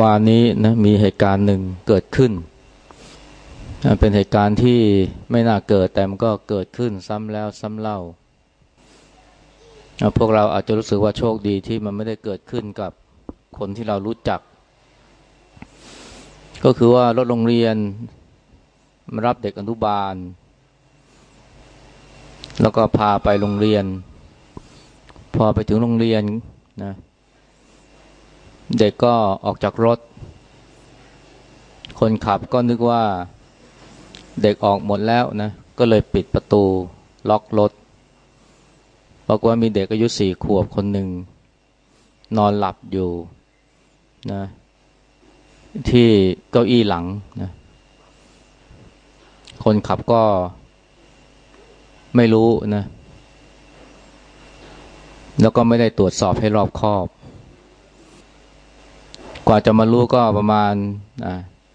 วานนี้นะมีเหตุการณ์หนึ่งเกิดขึ้น เป็นเหตุการณ์ที่ไม่น่าเกิดแต่มันก็เกิดขึ้นซ้ำแล้วซ้ำเล่า พวกเราอาจจะรู้สึกว่าโชคดีที่มันไม่ได้เกิดขึ้นกับคนที่เรารู้จัก ก็คือว่ารถโรงเรียนมารับเด็กอนุบาล แล้วก็พาไปโรงเรียน พอไปถึงโรงเรียนนะเเด็กก็ออกจากรถ คนขับก็นึกว่าเด็กออกหมดแล้วนะ ก็เลยปิดประตูล็อกรถบอกว่ามีเด็กอายุสี่ขวบคนหนึ่ง นอนหลับอยู่นะที่เก้าอี้หลังนะคนขับก็ไม่รู้นะ แล้วก็ไม่ได้ตรวจสอบให้รอบคอบ กว่าจะมารู้ก็ประมาณ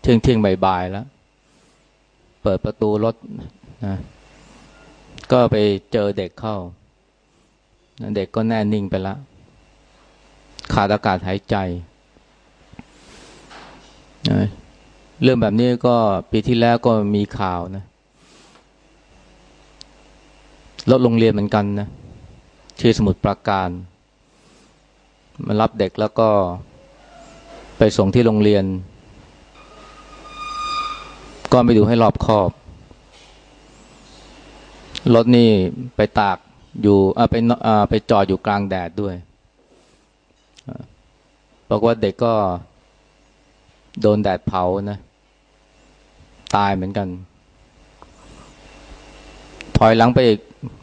เที่ยงเที่ยงบ่ายๆแล้ว เปิดประตูรถนะก็ไปเจอเด็กเข้า เด็กก็แน่นิ่งไปแล้วขาดอากาศหายใจเรื่องแบบนี้ก็ปีที่แล้วก็มีข่าวนะรถโรงเรียนเหมือนกันนะที่สมุทรปราการ มารับเด็กแล้วก็ ไปส่งที่โรงเรียน ก็ไปดูให้รอบคอบ รถนี่ไปตากอยู่ไปไปจอดอยู่กลางแดดด้วยบอกว่าเด็กก็โดนแดดเผานะ ตายเหมือนกัน ถอยหลังไปอีก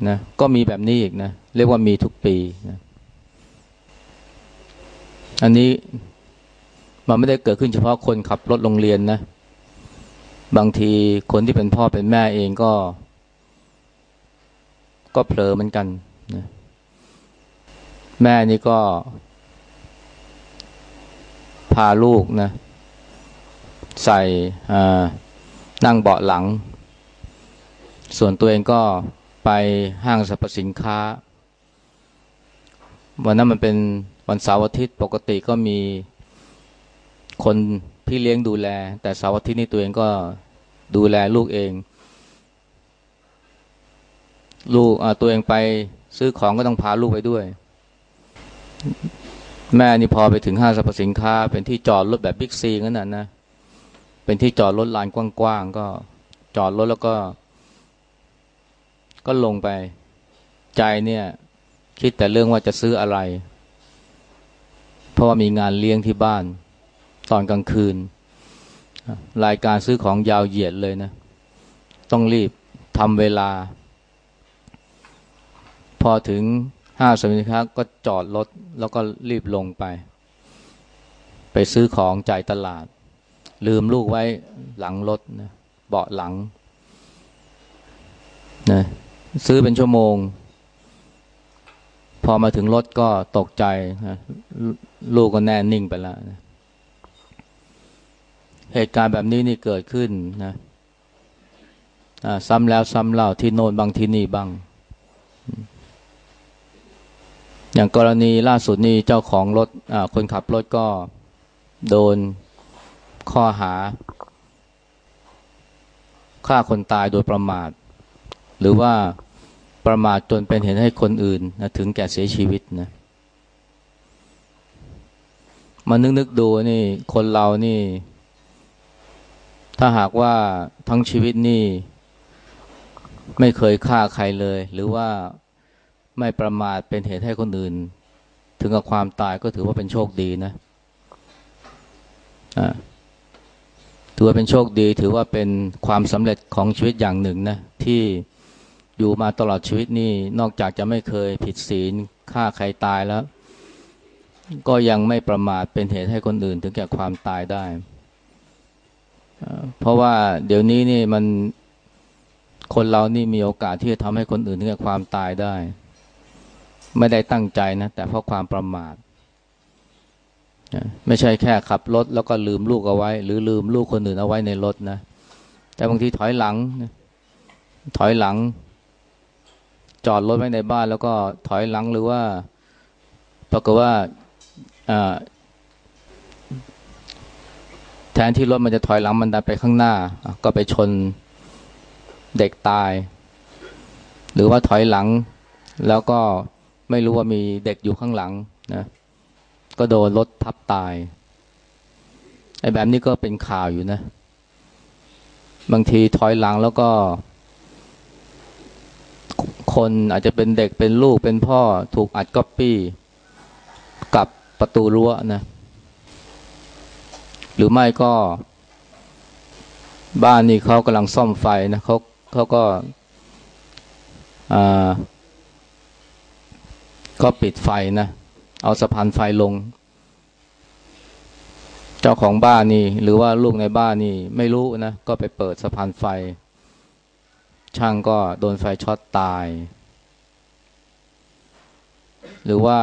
นะ ก็มีแบบนี้อีกนะ เรียกว่ามีทุกปีนะ อันนี้ มันไม่ได้เกิดขึ้นเฉพาะคนขับรถโรงเรียนนะ บางทีคนที่เป็นพ่อเป็นแม่เองก็ ก็เผลอเหมือนกันนะแม่นี่ก็ พาลูกนะ ใส่นั่งเบาะหลัง ส่วนตัวเองก็ไปห้างสรรพสินค้า วันนั้นมันเป็นวันเสาร์อาทิตย์ปกติก็มี คนพี่เลี้ยงดูแล แต่เสาร์อาทิตย์นี้ตัวเองก็ดูแลลูกเอง ลูกตัวเองไปซื้อของก็ต้องพาลูกไปด้วย แม่นี่พอไปถึงห้างสรรพสินค้า เป็นที่จอดรถแบบบิ๊กซีนั่นน่ะนะเป็นที่จอดรถลานกว้างๆก็จอดรถแล้วก็ ก็ลงไป ใจเนี่ย คิดแต่เรื่องว่าจะซื้ออะไร เพราะว่ามีงานเลี้ยงที่บ้าน ตอนกลางคืน รายการซื้อของยาวเหยียดเลยนะ ต้องรีบทำเวลา พอถึงห้าสมิค้าก็จอดรถแล้วก็รีบลงไป ไปซื้อของจ่ายตลาด ลืมลูกไว้หลังรถนะเบาะหลังนะซื้อเป็นชั่วโมง พอมาถึงรถก็ตกใจนะลูกก็แน่นิ่งไปแล้วนะ เหตุการณ์แบบนี้นี่เกิดขึ้นนะซ้ำแล้วซ้ำเล่าที่โน่นบางที่นี่บ้าง อย่างกรณีล่าสุดนี้เจ้าของรถคนขับรถก็โดนข้อหาฆ่าคนตายโดยประมาท หรือว่าประมาทจนเป็นเหตุให้คนอื่นนะถึงแก่เสียชีวิตนะมานึกนึกดูนี่คนเรานี่ ถ้าหากว่าทั้งชีวิตนี่ไม่เคยฆ่าใครเลย หรือว่าไม่ประมาทเป็นเหตุให้คนอื่น ถึงกับความตายก็ถือว่าเป็นโชคดีนะอ่าถือว่าเป็นโชคดี ถือว่าเป็นความสำเร็จของชีวิตอย่างหนึ่งนะที่อยู่มาตลอดชีวิตนี่นอกจากจะไม่เคยผิดศีลฆ่าใครตายแล้ว ก็ยังไม่ประมาทเป็นเหตุให้คนอื่นถึงแก่ความตายได้ เพราะว่าเดี๋ยวนี้นี่มันคนเรานี่มีโอกาสที่จะทำให้คนอื่นถึงความตายได้ ไม่ได้ตั้งใจนะ แต่เพราะความประมาทไม่ใช่แค่ขับรถแล้วก็ลืมลูกเอาไว้ หรือลืมลูกคนอื่นเอาไว้ในรถนะ แต่บางทีถอยหลัง ถอยหลัง จอดรถไว้ในบ้าน แล้วก็ถอยหลังหรือว่าปรากฏว่า ทนที่รถมันจะถอยหลังมันดันไปข้างหน้า ก็ไปชนเด็กตาย หรือว่าถอยหลัง แล้วก็ไม่รู้ว่ามีเด็กอยู่ข้างหลังนะก็โดนรถทับตายไอ้แบบนี้ก็เป็นข่าวอยู่นะ บางทีถอยหลังแล้วก็ คนอาจจะเป็นเด็กเป็นลูกเป็นพ่อถูกอัดก๊อปปี้กับประตูรั้วนะ หรือไม่ก็ บ้านนี่เขากำลังซ่อมไฟนะเขาเขาก็อ่าก็ปิดไฟนะ เอาสะพานไฟลง เจ้าของบ้านนี่ หรือว่าลูกในบ้านนี่ ไม่รู้นะ ก็ไปเปิดสะพานไฟ ช่างก็โดนไฟช็อตตาย หรือว่า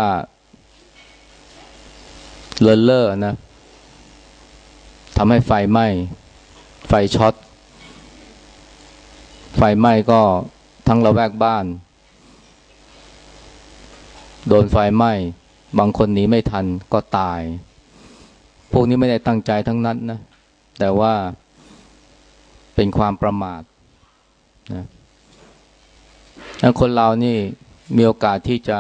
เลินเล่อนะ ทำให้ไฟไหม้ ไฟช็อต ไฟไหม้ก็ทั้งละแวกบ้าน โดนไฟไหม้ บางคนหนีไม่ทันก็ตาย พวกนี้ไม่ได้ตั้งใจทั้งนั้นนะ แต่ว่าเป็นความประมาทนะคนเรานี่มีโอกาสที่จะ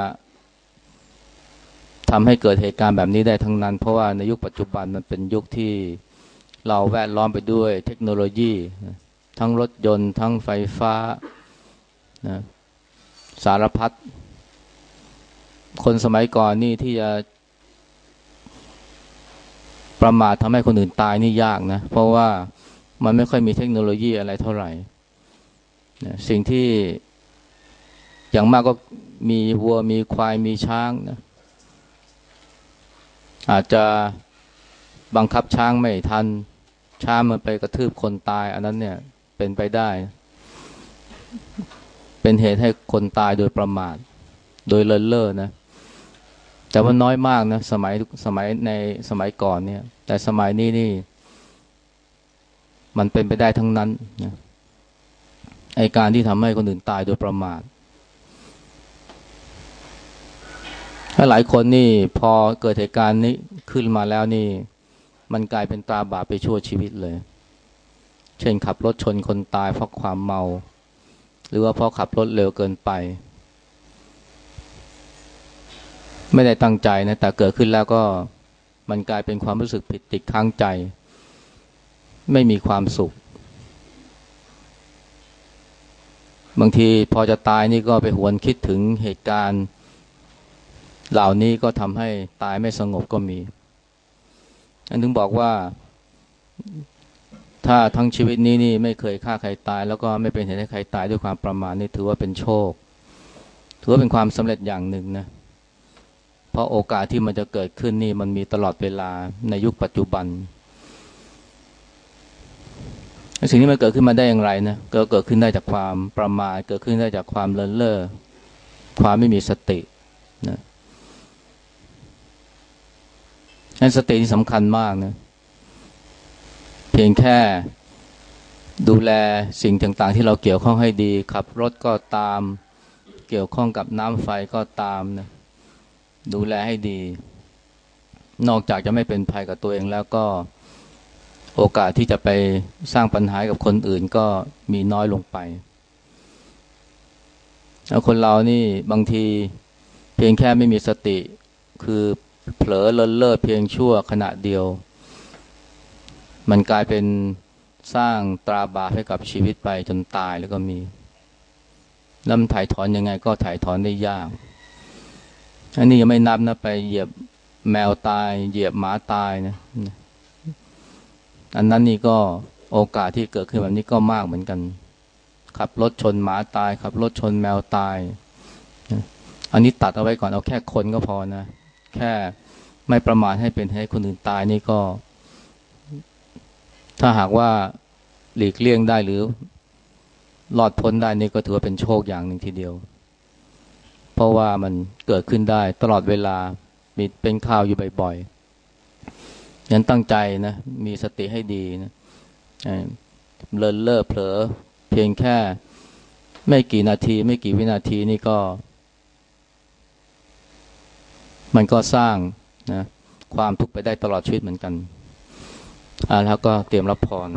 ทำให้เกิดเหตุการณ์แบบนี้ได้ทั้งนั้น เพราะว่าในยุคปัจจุบันมันเป็นยุคที่ เราแวดล้อมไปด้วยเทคโนโลยี ทั้งรถยนต์ ทั้งไฟฟ้านะสารพัดคนสมัยก่อนนี่ที่จะ ประมาททำให้คนอื่นตายนี่ยากนะ เพราะว่ามันไม่ค่อยมีเทคโนโลยีอะไรเท่าไหร่นะสิ่งที่อย่างมากก็มีวัวมีควายมีช้างนะอาจจะ บังคับช้างไม่ทัน ช้างมันไปกระทืบคนตาย อันนั้นเนี่ยเป็นไปได้ เป็นเหตุให้คนตายโดยประมาท โดยเลินเล่อนะ แต่ว่าน้อยมากนะ สมัยสมัยในสมัยก่อนเนี่ย แต่สมัยนี้นี่ มันเป็นไปได้ทั้งนั้นนะไอการที่ทำให้คนอื่นตายโดยประมาทถ้าหลายคนนี่พอเกิดเหตุการณ์นี้ขึ้นมาแล้วนี่ มันกลายเป็นตาบาปไปชั่วชีวิตเลย เช่นขับรถชนคนตายเพราะความเมา หรือว่าเพราะขับรถเร็วเกินไป ไม่ได้ตั้งใจนะ แต่เกิดขึ้นแล้วก็มันกลายเป็นความรู้สึกผิดติดค้างใจ ไม่มีความสุข บางทีพอจะตายนี่ก็ไปหวนคิดถึงเหตุการณ์ เหล่านี้ก็ทำให้ตายไม่สงบก็มี อันถึงบอกว่า ถ้าทั้งชีวิตนี้นี่ไม่เคยฆ่าใครตาย แล้วก็ไม่เป็นเหตุให้ใครตายด้วยความประมาทนี่ถือว่าเป็นโชค ถือว่าเป็นความสำเร็จอย่างหนึ่งนะ เพราะโอกาสที่มันจะเกิดขึ้นนี่มันมีตลอดเวลาในยุคปัจจุบันสิ่งนี้มันเกิดขึ้นมาได้อย่างไรนะก็เกิดขึ้นได้จากความประมาทเกิดขึ้นได้จากความเลินเล่อความไม่มีสตินะ นั้นสติที่สำคัญมากนะ เพียงแค่ดูแลสิ่งต่างๆ ที่เราเกี่ยวข้องให้ดีขับรถก็ตาม เกี่ยวข้องกับน้ำไฟก็ตามนะดูแลให้ดี นอกจากจะไม่เป็นภัยกับตัวเองแล้วก็โอกาสที่จะไปสร้างปัญหากับคนอื่นก็มีน้อยลงไปแล้วคนเรานี่บางทีเพียงแค่ไม่มีสติคือ เผลอเลินเล่อเพียงชั่วขณะเดียว มันกลายเป็นสร้างตราบาปให้กับชีวิตไปจนตายแล้วก็มีแล้วมันถ่ายถอนยังไงก็ถ่ายถอนได้ยาก อันนี้ยังไม่นับนะไปเหยียบแมวตาย เหยียบหมาตายนะ อันนั้นนี่ก็โอกาสที่เกิดขึ้นแบบนี้ก็มากเหมือนกัน ขับรถชนหมาตาย ขับรถชนแมวตาย อันนี้ตัดเอาไว้ก่อนเอาแค่คนก็พอนะ แค่ไม่ประมาทให้เป็นให้คนอื่นตายนี่ก็ ถ้าหากว่าหลีกเลี่ยงได้หรือหลอดพ้นได้นี่ก็ถือว่าเป็นโชคอย่างหนึ่งทีเดียว เพราะว่ามันเกิดขึ้นได้ตลอดเวลามีเป็นข่าวอยู่บ่อยๆยันตั้งใจนะ มีสติให้ดีนะเลินเล่อเผลอ เพียงแค่ไม่กี่นาที ไม่กี่วินาทีนี่ก็ มันก็สร้างนะความทุกข์ไปได้ตลอดชีวิตเหมือนกันอ่าแล้วก็เตรียมรับพร